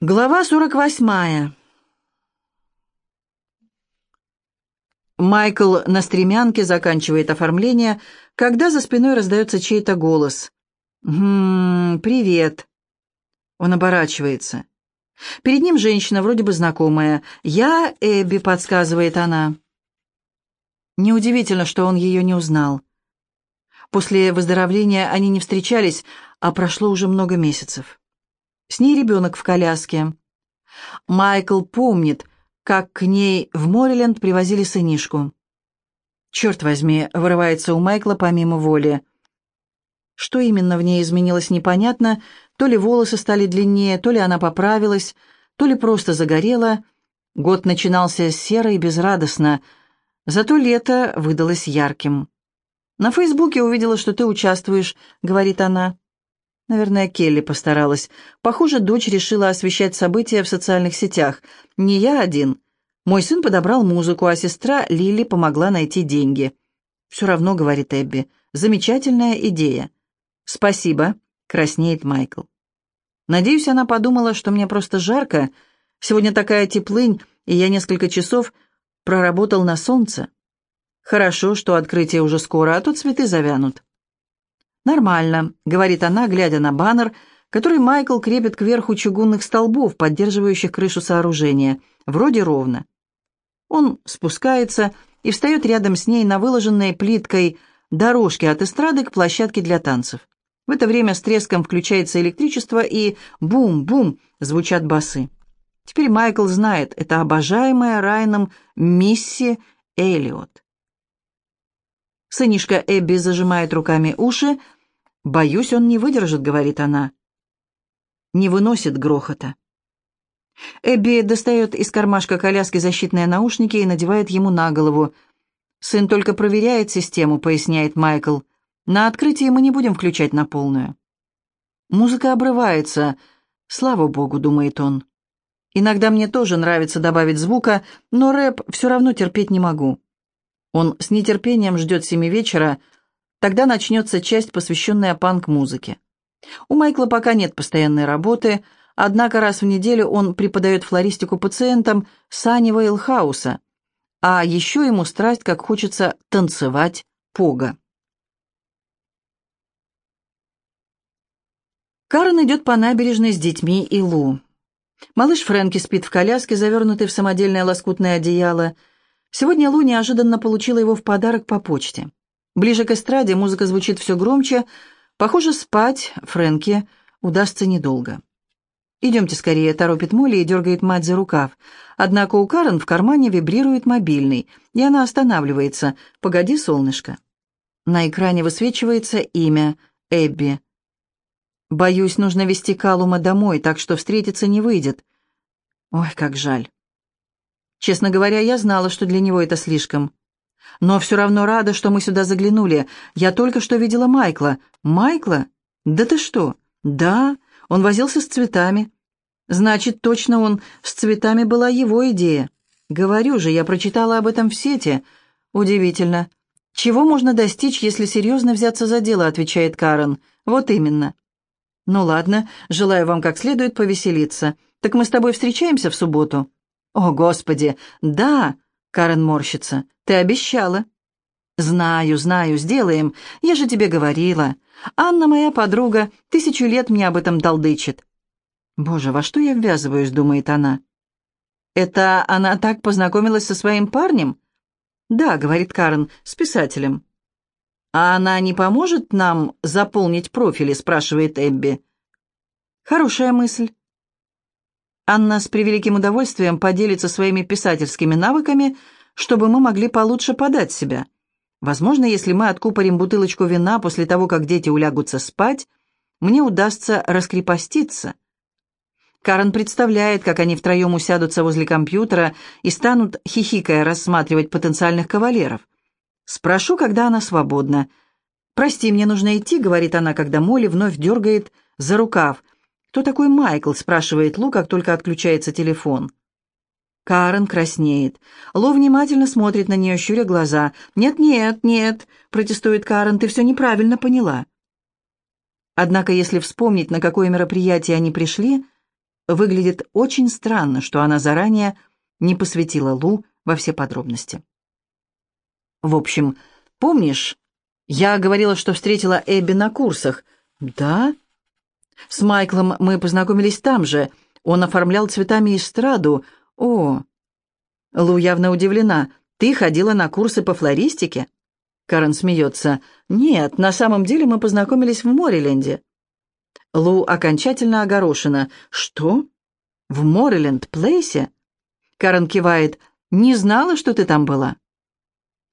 Глава 48. Майкл на стремянке заканчивает оформление, когда за спиной раздается чей-то голос. «Хм, привет». Он оборачивается. Перед ним женщина, вроде бы знакомая. «Я Эбби», — подсказывает она. Неудивительно, что он ее не узнал. После выздоровления они не встречались, а прошло уже много месяцев. С ней ребенок в коляске. Майкл помнит, как к ней в Мориленд привозили сынишку. «Черт возьми», — вырывается у Майкла помимо воли. Что именно в ней изменилось, непонятно. То ли волосы стали длиннее, то ли она поправилась, то ли просто загорела. Год начинался серо и безрадостно, зато лето выдалось ярким. «На Фейсбуке увидела, что ты участвуешь», — говорит она. Наверное, Келли постаралась. Похоже, дочь решила освещать события в социальных сетях. Не я один. Мой сын подобрал музыку, а сестра Лили помогла найти деньги. «Все равно», — говорит Эбби, — «замечательная идея». «Спасибо», — краснеет Майкл. Надеюсь, она подумала, что мне просто жарко. Сегодня такая теплынь, и я несколько часов проработал на солнце. Хорошо, что открытие уже скоро, а то цветы завянут. «Нормально», — говорит она, глядя на баннер, который Майкл крепит кверху чугунных столбов, поддерживающих крышу сооружения. Вроде ровно. Он спускается и встает рядом с ней на выложенной плиткой дорожке от эстрады к площадке для танцев. В это время с треском включается электричество и бум-бум звучат басы. Теперь Майкл знает, это обожаемая Райаном Мисси Эллиот. Сынишка Эбби зажимает руками уши, «Боюсь, он не выдержит», — говорит она. Не выносит грохота. Эбби достает из кармашка коляски защитные наушники и надевает ему на голову. «Сын только проверяет систему», — поясняет Майкл. «На открытии мы не будем включать на полную». Музыка обрывается. «Слава богу», — думает он. «Иногда мне тоже нравится добавить звука, но рэп все равно терпеть не могу». Он с нетерпением ждет семи вечера, Тогда начнется часть, посвященная панк-музыке. У Майкла пока нет постоянной работы, однако раз в неделю он преподает флористику пациентам Саннивейл Хауса, а еще ему страсть, как хочется танцевать пога. Карен идет по набережной с детьми и Лу. Малыш Фрэнки спит в коляске, завернутый в самодельное лоскутное одеяло. Сегодня Лу неожиданно получила его в подарок по почте. Ближе к эстраде музыка звучит все громче. Похоже, спать Фрэнки удастся недолго. «Идемте скорее», — торопит Молли и дергает мать за рукав. Однако у Карен в кармане вибрирует мобильный, и она останавливается. «Погоди, солнышко». На экране высвечивается имя Эбби. «Боюсь, нужно вести Калума домой, так что встретиться не выйдет». Ой, как жаль. Честно говоря, я знала, что для него это слишком. Но все равно рада, что мы сюда заглянули. Я только что видела Майкла. Майкла? Да ты что? Да, он возился с цветами. Значит, точно он с цветами была его идея. Говорю же, я прочитала об этом в сети. Удивительно. Чего можно достичь, если серьезно взяться за дело, отвечает Карен. Вот именно. Ну ладно, желаю вам как следует повеселиться. Так мы с тобой встречаемся в субботу? О, Господи, да, Карен морщится. «Ты обещала». «Знаю, знаю, сделаем. Я же тебе говорила. Анна моя подруга, тысячу лет мне об этом толдычит». «Боже, во что я ввязываюсь?» — думает она. «Это она так познакомилась со своим парнем?» «Да», — говорит Карен, — «с писателем». «А она не поможет нам заполнить профили?» — спрашивает Эбби. «Хорошая мысль». Анна с превеликим удовольствием поделится своими писательскими навыками, чтобы мы могли получше подать себя. Возможно, если мы откупорим бутылочку вина после того, как дети улягутся спать, мне удастся раскрепоститься. Карен представляет, как они втроем усядутся возле компьютера и станут, хихикая, рассматривать потенциальных кавалеров. Спрошу, когда она свободна. «Прости, мне нужно идти», — говорит она, когда Молли вновь дергает за рукав — «Кто такой Майкл?» — спрашивает Лу, как только отключается телефон. Карен краснеет. Лу внимательно смотрит на нее, щуря глаза. «Нет-нет, нет», — протестует Карен, — «ты все неправильно поняла». Однако, если вспомнить, на какое мероприятие они пришли, выглядит очень странно, что она заранее не посвятила Лу во все подробности. В общем, помнишь, я говорила, что встретила Эбби на курсах? Да? С Майклом мы познакомились там же. Он оформлял цветами эстраду. О! Лу явно удивлена. Ты ходила на курсы по флористике? Карен смеется. Нет, на самом деле мы познакомились в Мориленде. Лу окончательно огорошена. Что? В Мориленд-Плейсе? Карен кивает. Не знала, что ты там была.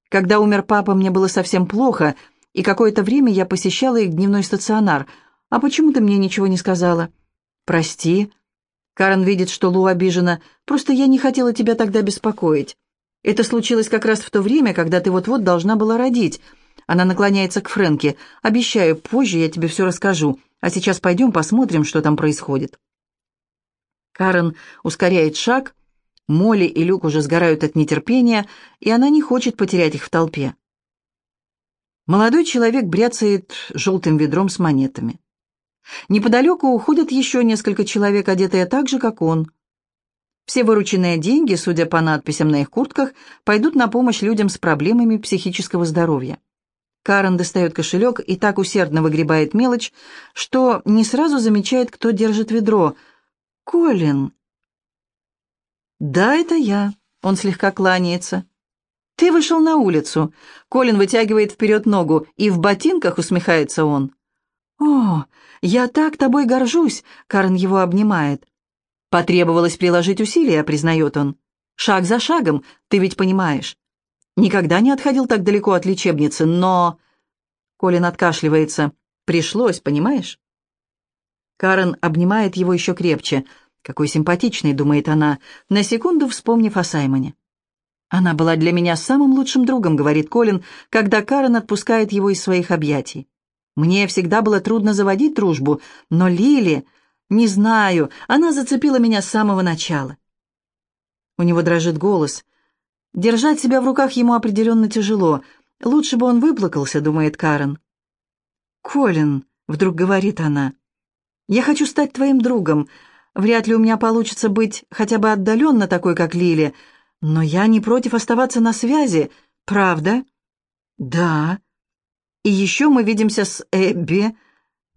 Когда умер папа, мне было совсем плохо, и какое-то время я посещала их дневной стационар. А почему ты мне ничего не сказала? Прости. Карен видит, что Лу обижена. Просто я не хотела тебя тогда беспокоить. Это случилось как раз в то время, когда ты вот-вот должна была родить. Она наклоняется к Фрэнке. «Обещаю, позже я тебе все расскажу. А сейчас пойдем посмотрим, что там происходит». Карен ускоряет шаг, Молли и Люк уже сгорают от нетерпения, и она не хочет потерять их в толпе. Молодой человек бряцает желтым ведром с монетами. Неподалеку уходят еще несколько человек, одетые так же, как он. Все вырученные деньги, судя по надписям на их куртках, пойдут на помощь людям с проблемами психического здоровья. Карен достает кошелек и так усердно выгребает мелочь, что не сразу замечает, кто держит ведро. «Колин!» «Да, это я», — он слегка кланяется. «Ты вышел на улицу». Колин вытягивает вперед ногу, и в ботинках усмехается он. «О, я так тобой горжусь», — Карен его обнимает. «Потребовалось приложить усилия», — признает он. «Шаг за шагом, ты ведь понимаешь. Никогда не отходил так далеко от лечебницы, но...» Колин откашливается. «Пришлось, понимаешь?» Карен обнимает его еще крепче — «Какой симпатичный», — думает она, на секунду вспомнив о Саймоне. «Она была для меня самым лучшим другом», — говорит Колин, когда Карен отпускает его из своих объятий. «Мне всегда было трудно заводить дружбу, но Лили, не знаю, она зацепила меня с самого начала». У него дрожит голос. Держать себя в руках ему определенно тяжело. Лучше бы он выплакался, думает Карен. «Колин», — вдруг говорит она, — «я хочу стать твоим другом. Вряд ли у меня получится быть хотя бы отдаленно такой, как Лили, но я не против оставаться на связи, правда? Да. И еще мы видимся с Эбби,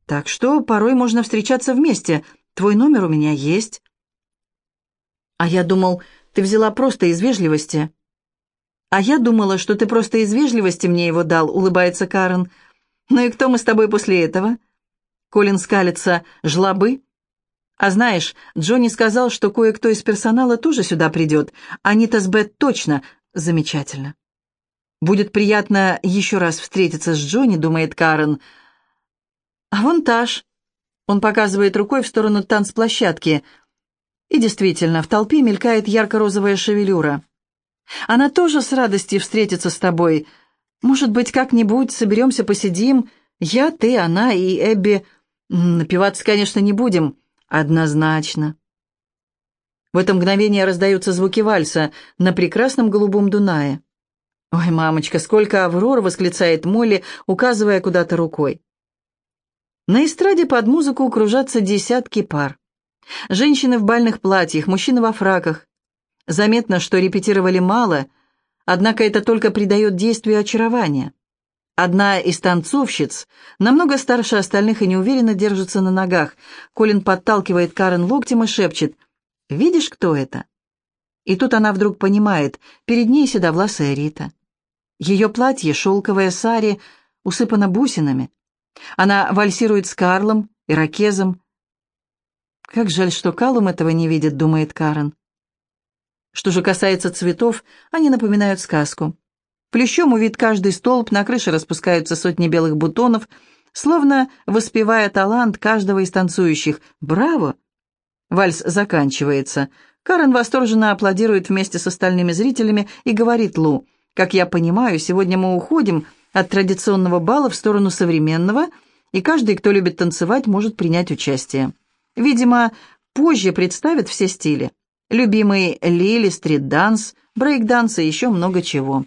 так что порой можно встречаться вместе. Твой номер у меня есть. А я думал, ты взяла просто из вежливости. А я думала, что ты просто из вежливости мне его дал, улыбается Карен. Ну и кто мы с тобой после этого? Колин скалится. Жлобы? А знаешь, Джонни сказал, что кое-кто из персонала тоже сюда придет. Анита с Бет точно. Замечательно. Будет приятно еще раз встретиться с Джонни, думает Карен. А вон Таш. Он показывает рукой в сторону танцплощадки. И действительно, в толпе мелькает ярко-розовая шевелюра. Она тоже с радостью встретится с тобой. Может быть, как-нибудь соберемся, посидим. Я, ты, она и Эбби. Напиваться, конечно, не будем. Однозначно. В это мгновение раздаются звуки вальса на прекрасном голубом Дунае. «Ой, мамочка, сколько аврор!» — восклицает Молли, указывая куда-то рукой. На эстраде под музыку кружатся десятки пар. Женщины в бальных платьях, мужчины во фраках. Заметно, что репетировали мало, однако это только придает действию очарования. Одна из танцовщиц, намного старше остальных и неуверенно держится на ногах. Колин подталкивает Карен локтем и шепчет «Видишь, кто это?» И тут она вдруг понимает, перед ней седовласая Рита. Ее платье, шелковое сари, усыпано бусинами. Она вальсирует с Карлом, ирокезом. «Как жаль, что Калум этого не видит», — думает Карен. Что же касается цветов, они напоминают сказку. Плещом увид каждый столб, на крыше распускаются сотни белых бутонов, словно воспевая талант каждого из танцующих. «Браво!» Вальс заканчивается. Карен восторженно аплодирует вместе с остальными зрителями и говорит Лу, «Как я понимаю, сегодня мы уходим от традиционного бала в сторону современного, и каждый, кто любит танцевать, может принять участие. Видимо, позже представят все стили. Любимый Лили стрит-данс, брейк-данс и еще много чего».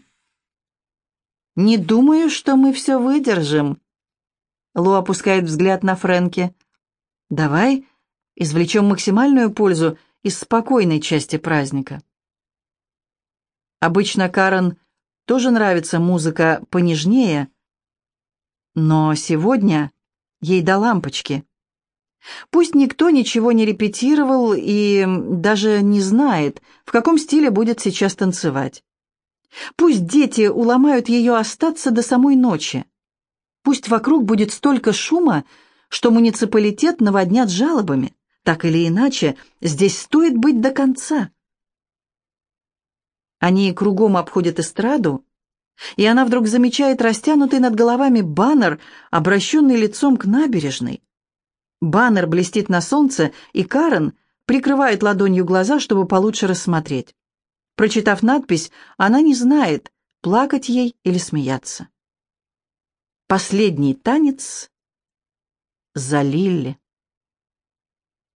«Не думаю, что мы все выдержим». Лу опускает взгляд на Фрэнки. «Давай извлечем максимальную пользу из спокойной части праздника. Обычно Карен тоже нравится музыка понежнее, но сегодня ей до лампочки. Пусть никто ничего не репетировал и даже не знает, в каком стиле будет сейчас танцевать. Пусть дети уломают ее остаться до самой ночи. Пусть вокруг будет столько шума, что муниципалитет наводнят жалобами. Так или иначе, здесь стоит быть до конца. Они кругом обходят эстраду, и она вдруг замечает растянутый над головами баннер, обращенный лицом к набережной. Баннер блестит на солнце, и Карен прикрывает ладонью глаза, чтобы получше рассмотреть. Прочитав надпись, она не знает, плакать ей или смеяться. Последний танец за Лилли.